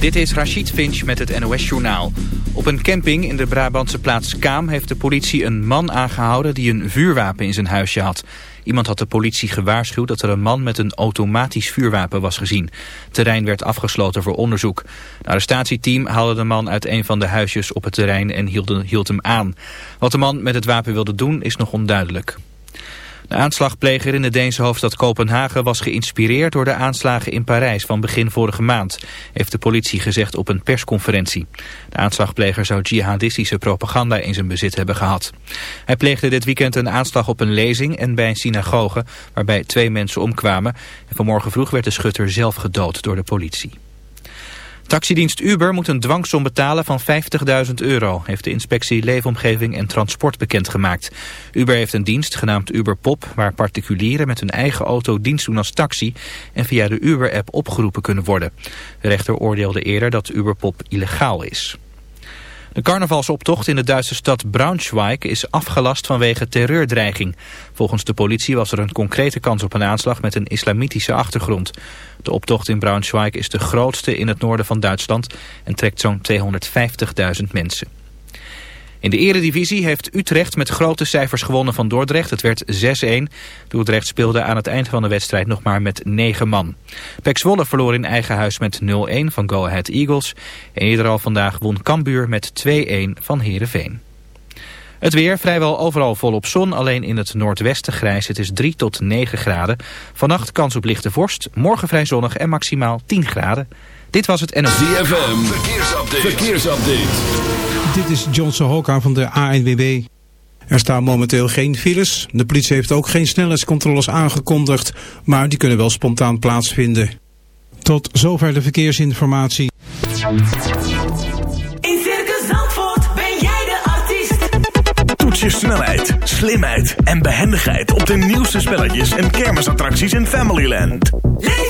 Dit is Rachid Finch met het NOS-journaal. Op een camping in de Brabantse plaats Kaam heeft de politie een man aangehouden die een vuurwapen in zijn huisje had. Iemand had de politie gewaarschuwd dat er een man met een automatisch vuurwapen was gezien. Terrein werd afgesloten voor onderzoek. Het arrestatieteam haalde de man uit een van de huisjes op het terrein en hield hem aan. Wat de man met het wapen wilde doen is nog onduidelijk. De aanslagpleger in de Deense hoofdstad Kopenhagen was geïnspireerd door de aanslagen in Parijs van begin vorige maand, heeft de politie gezegd op een persconferentie. De aanslagpleger zou jihadistische propaganda in zijn bezit hebben gehad. Hij pleegde dit weekend een aanslag op een lezing en bij een synagoge waarbij twee mensen omkwamen. En vanmorgen vroeg werd de schutter zelf gedood door de politie. Taxidienst Uber moet een dwangsom betalen van 50.000 euro, heeft de inspectie Leefomgeving en Transport bekendgemaakt. Uber heeft een dienst genaamd Uber Pop, waar particulieren met hun eigen auto dienst doen als taxi en via de Uber-app opgeroepen kunnen worden. De rechter oordeelde eerder dat Uber Pop illegaal is. De carnavalsoptocht in de Duitse stad Braunschweig is afgelast vanwege terreurdreiging. Volgens de politie was er een concrete kans op een aanslag met een islamitische achtergrond. De optocht in Braunschweig is de grootste in het noorden van Duitsland en trekt zo'n 250.000 mensen. In de eredivisie heeft Utrecht met grote cijfers gewonnen van Dordrecht. Het werd 6-1. Dordrecht speelde aan het eind van de wedstrijd nog maar met 9 man. Pek Zwolle verloor in eigen huis met 0-1 van Go Ahead Eagles. En eerder al vandaag won Cambuur met 2-1 van Heerenveen. Het weer vrijwel overal volop zon, alleen in het noordwesten grijs. Het is 3 tot 9 graden. Vannacht kans op lichte vorst, morgen vrij zonnig en maximaal 10 graden. Dit was het NOS. ZFM, verkeersupdate. verkeersupdate. Dit is Johnson Hoka van de ANWB. Er staan momenteel geen files. De politie heeft ook geen snelheidscontroles aangekondigd, maar die kunnen wel spontaan plaatsvinden. Tot zover de verkeersinformatie. In Circus Zandvoort ben jij de artiest. Toets je snelheid, slimheid en behendigheid op de nieuwste spelletjes en kermisattracties in Familyland. Leef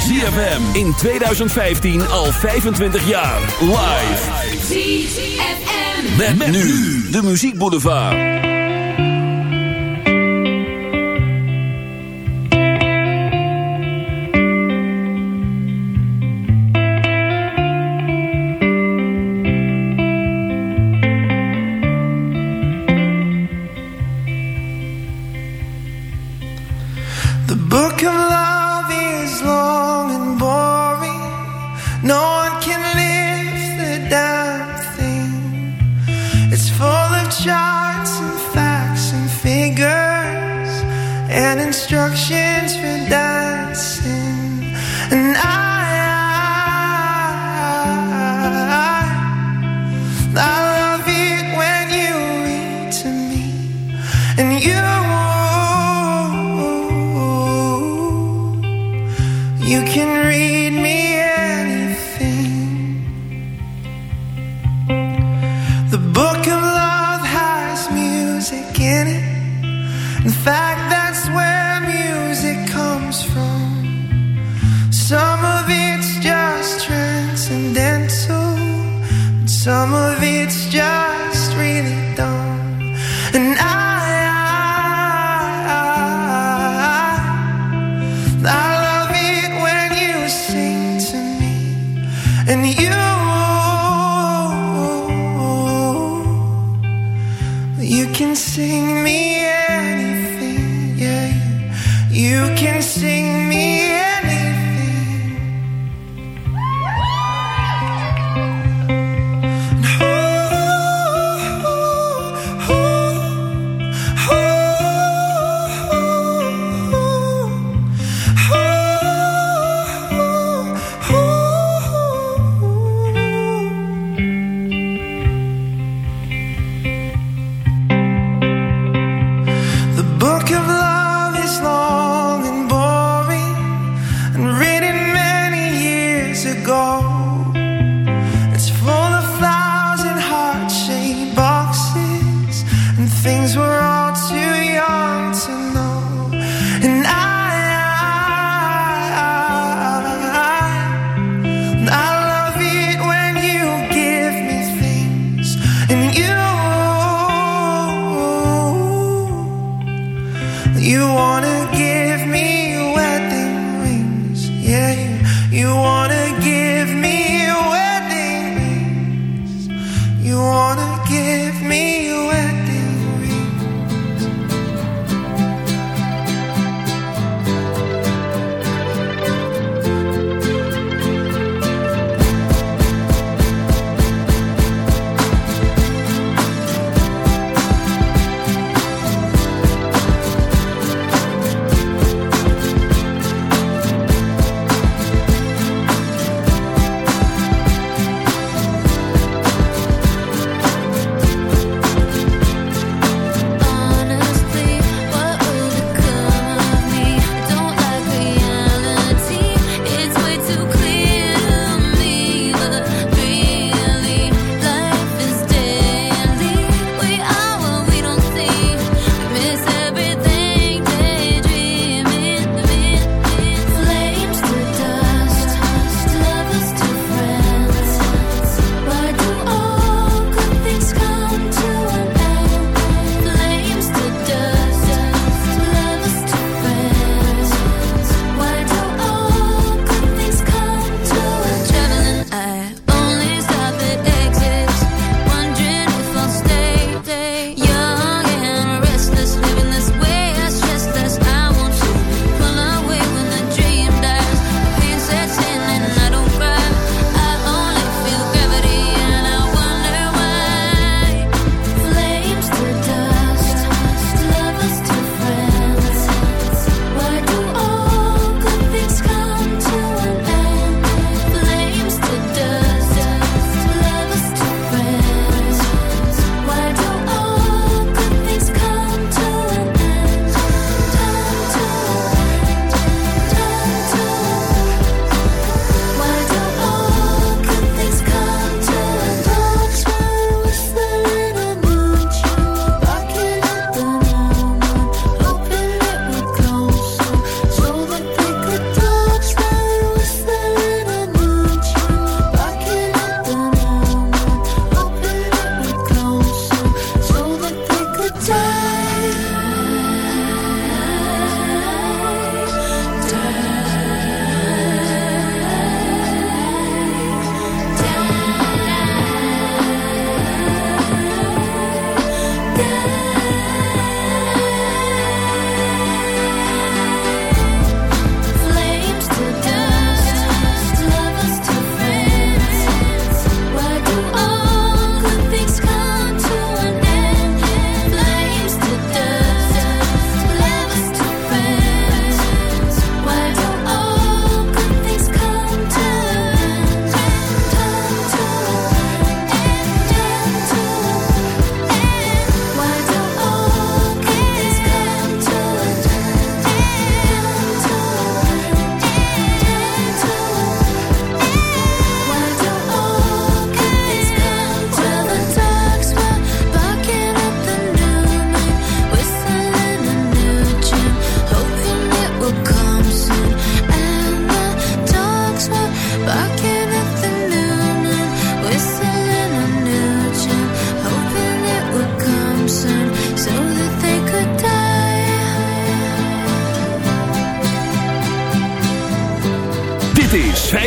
ZFM in 2015 al 25 jaar. Live. ZFM. Met, met nu de Muziek Boulevard. The book of charts and facts and figures and instructions for dancing.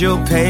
you'll pay.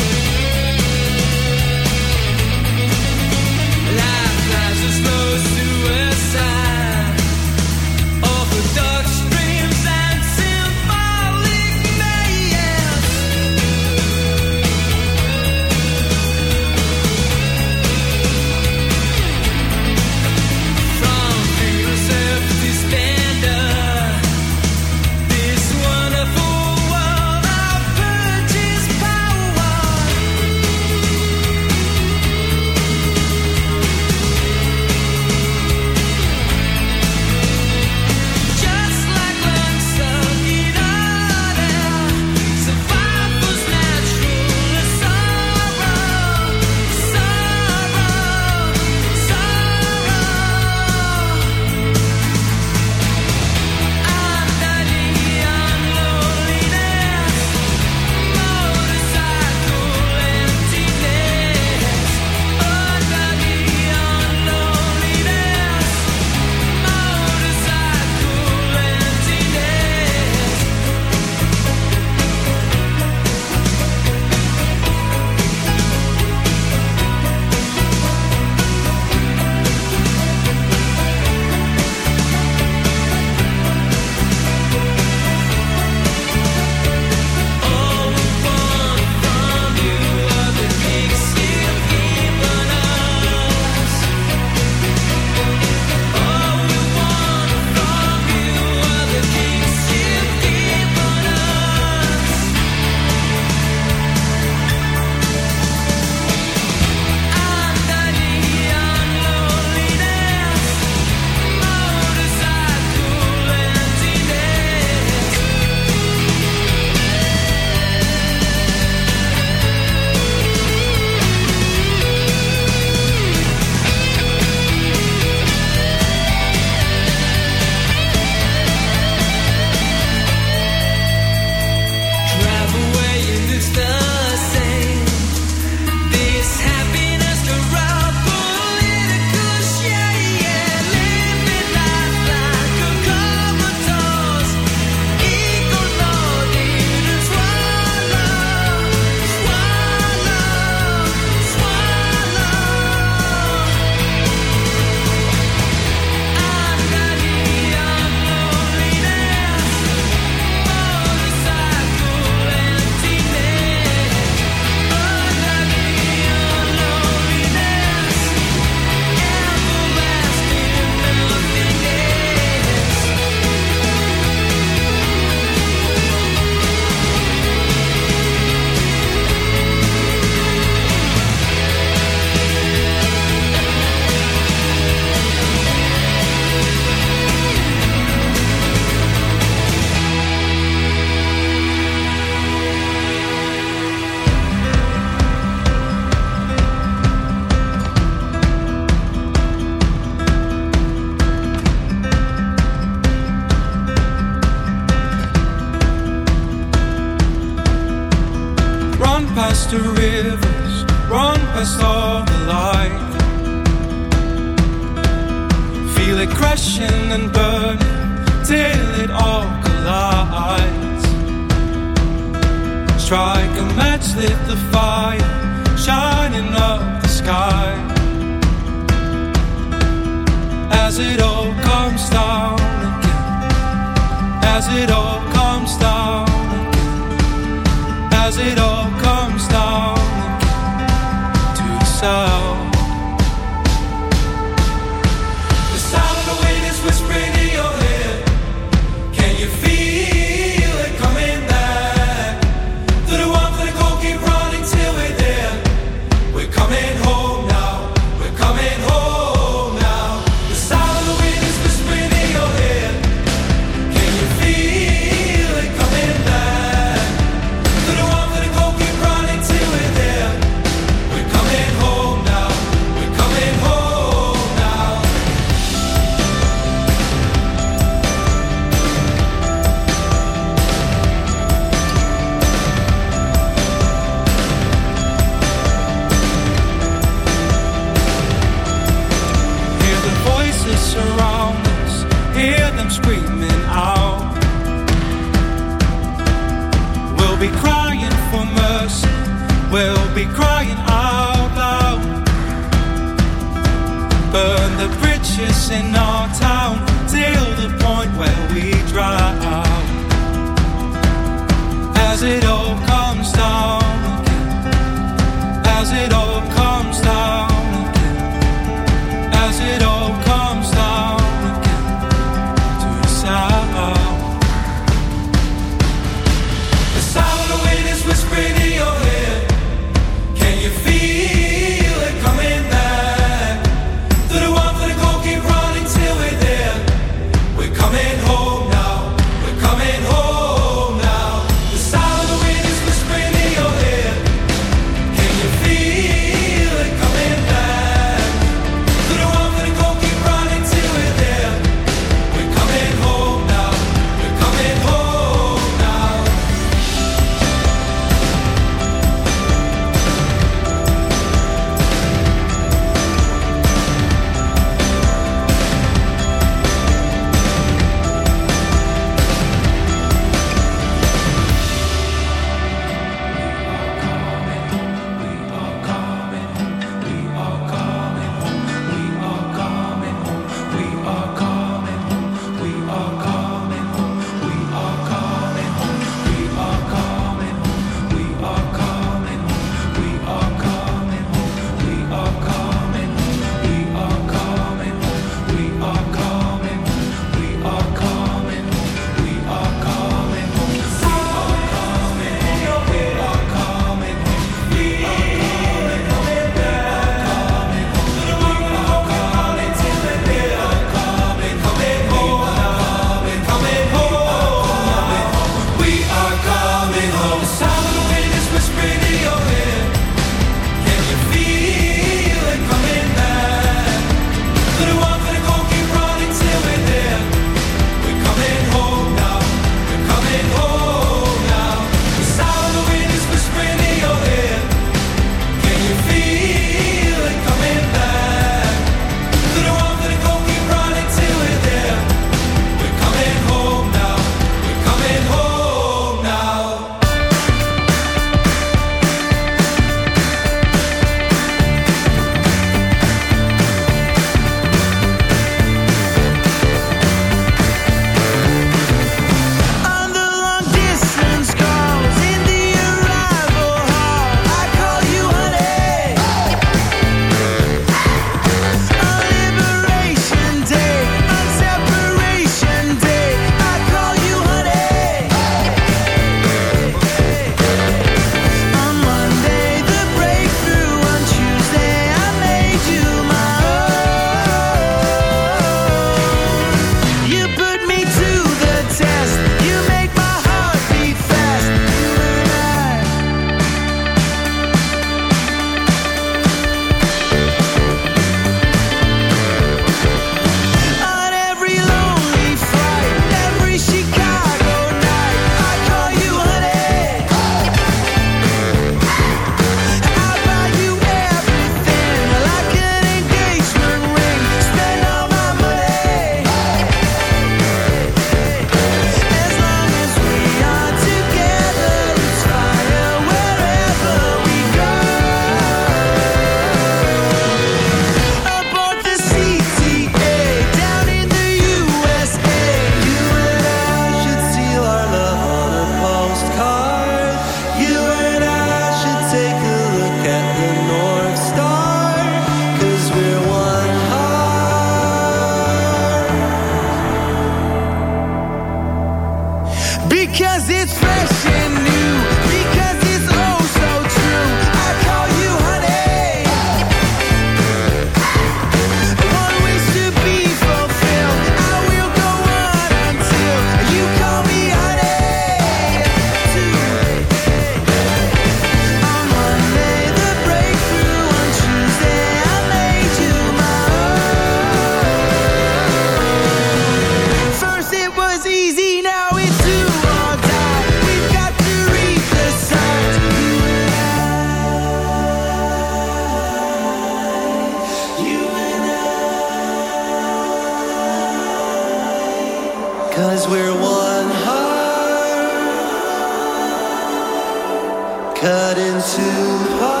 cut into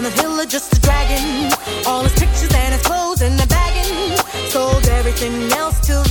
down the hill or just a dragon. All his pictures and his clothes in the bagging. Sold everything else till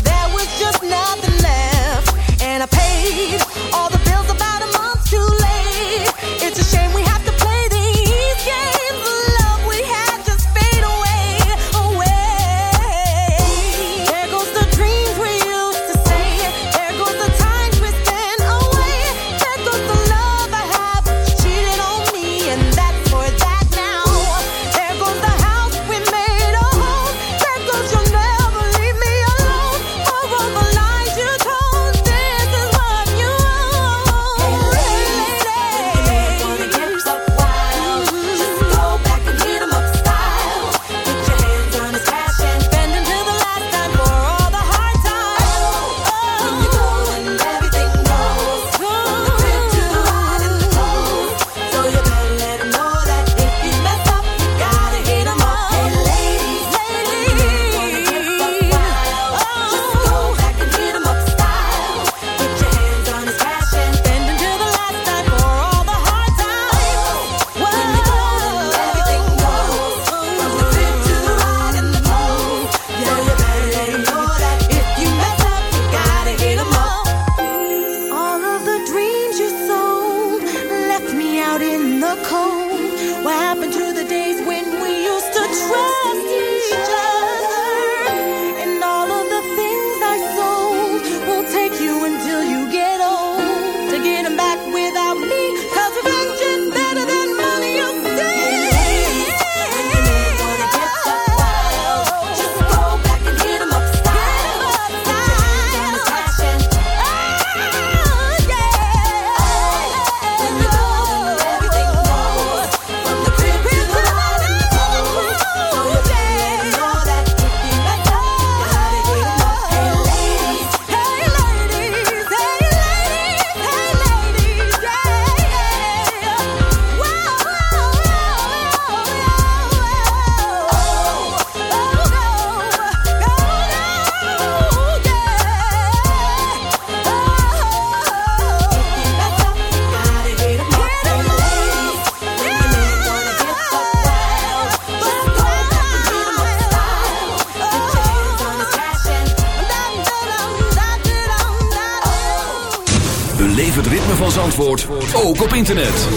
internet.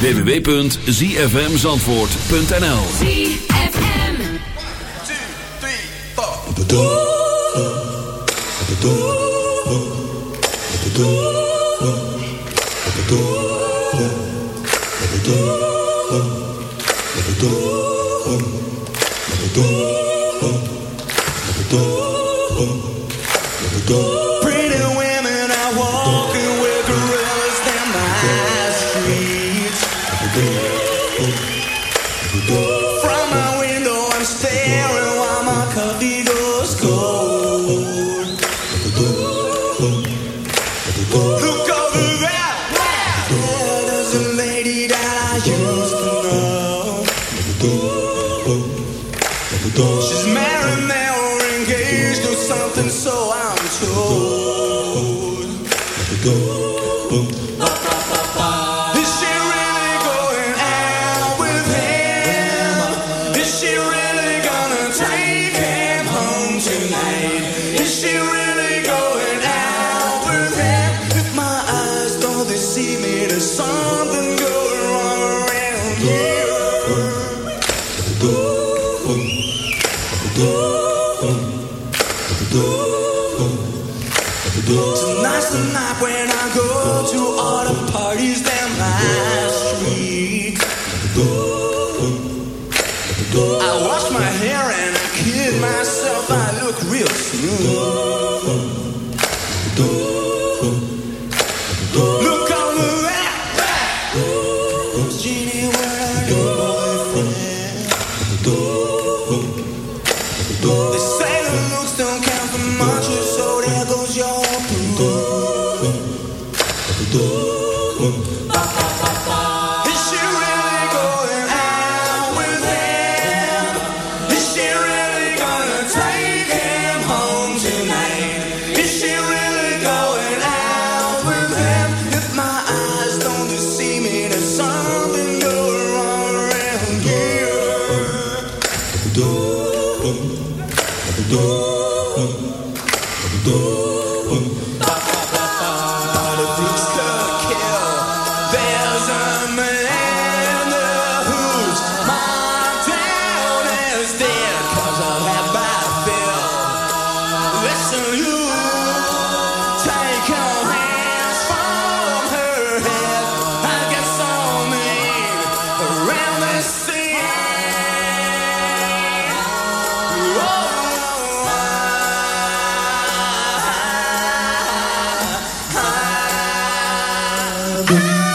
www.zfmzandvoort.nl 1, 2, 3, 4 Is she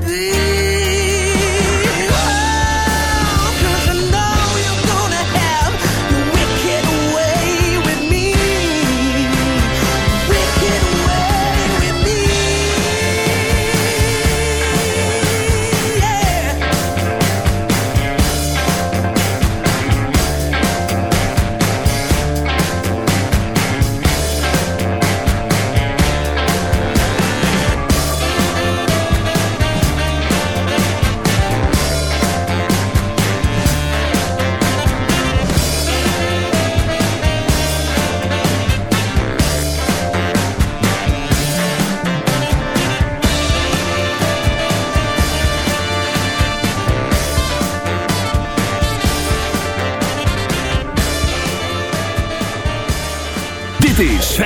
Be.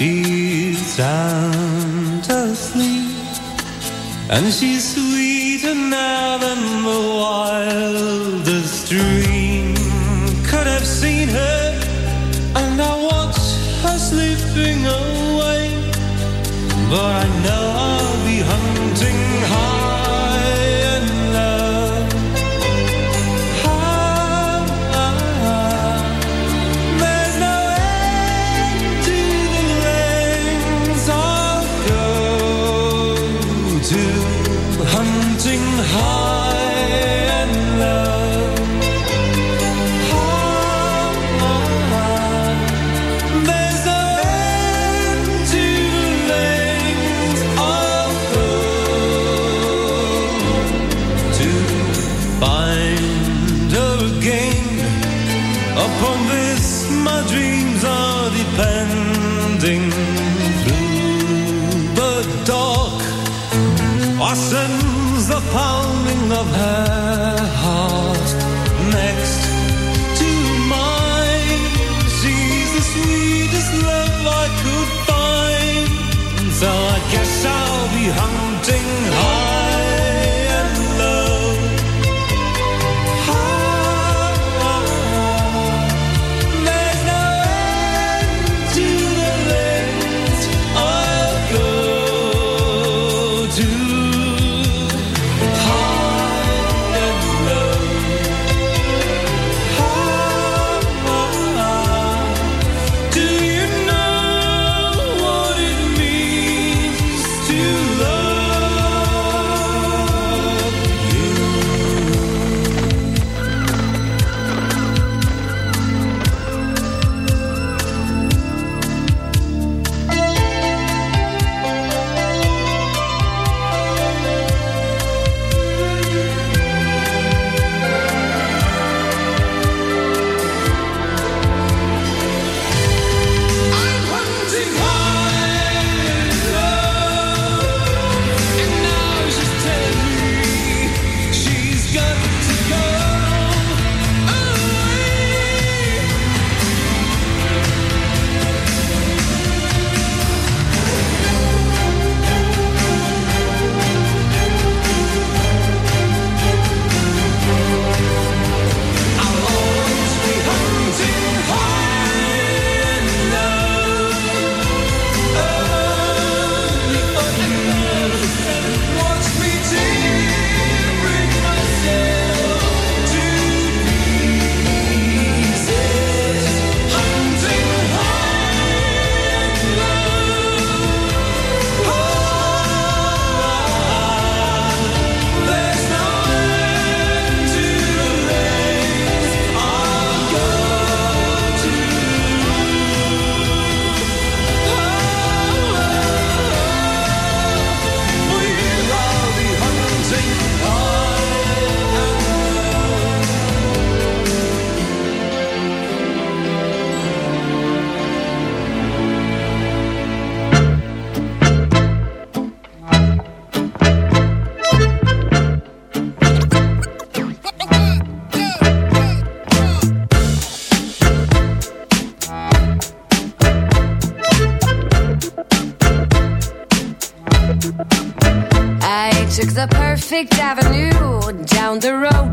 she's sound asleep, and she's sweeter now than the wildest dream could have seen her. And I watch her slipping away, but I know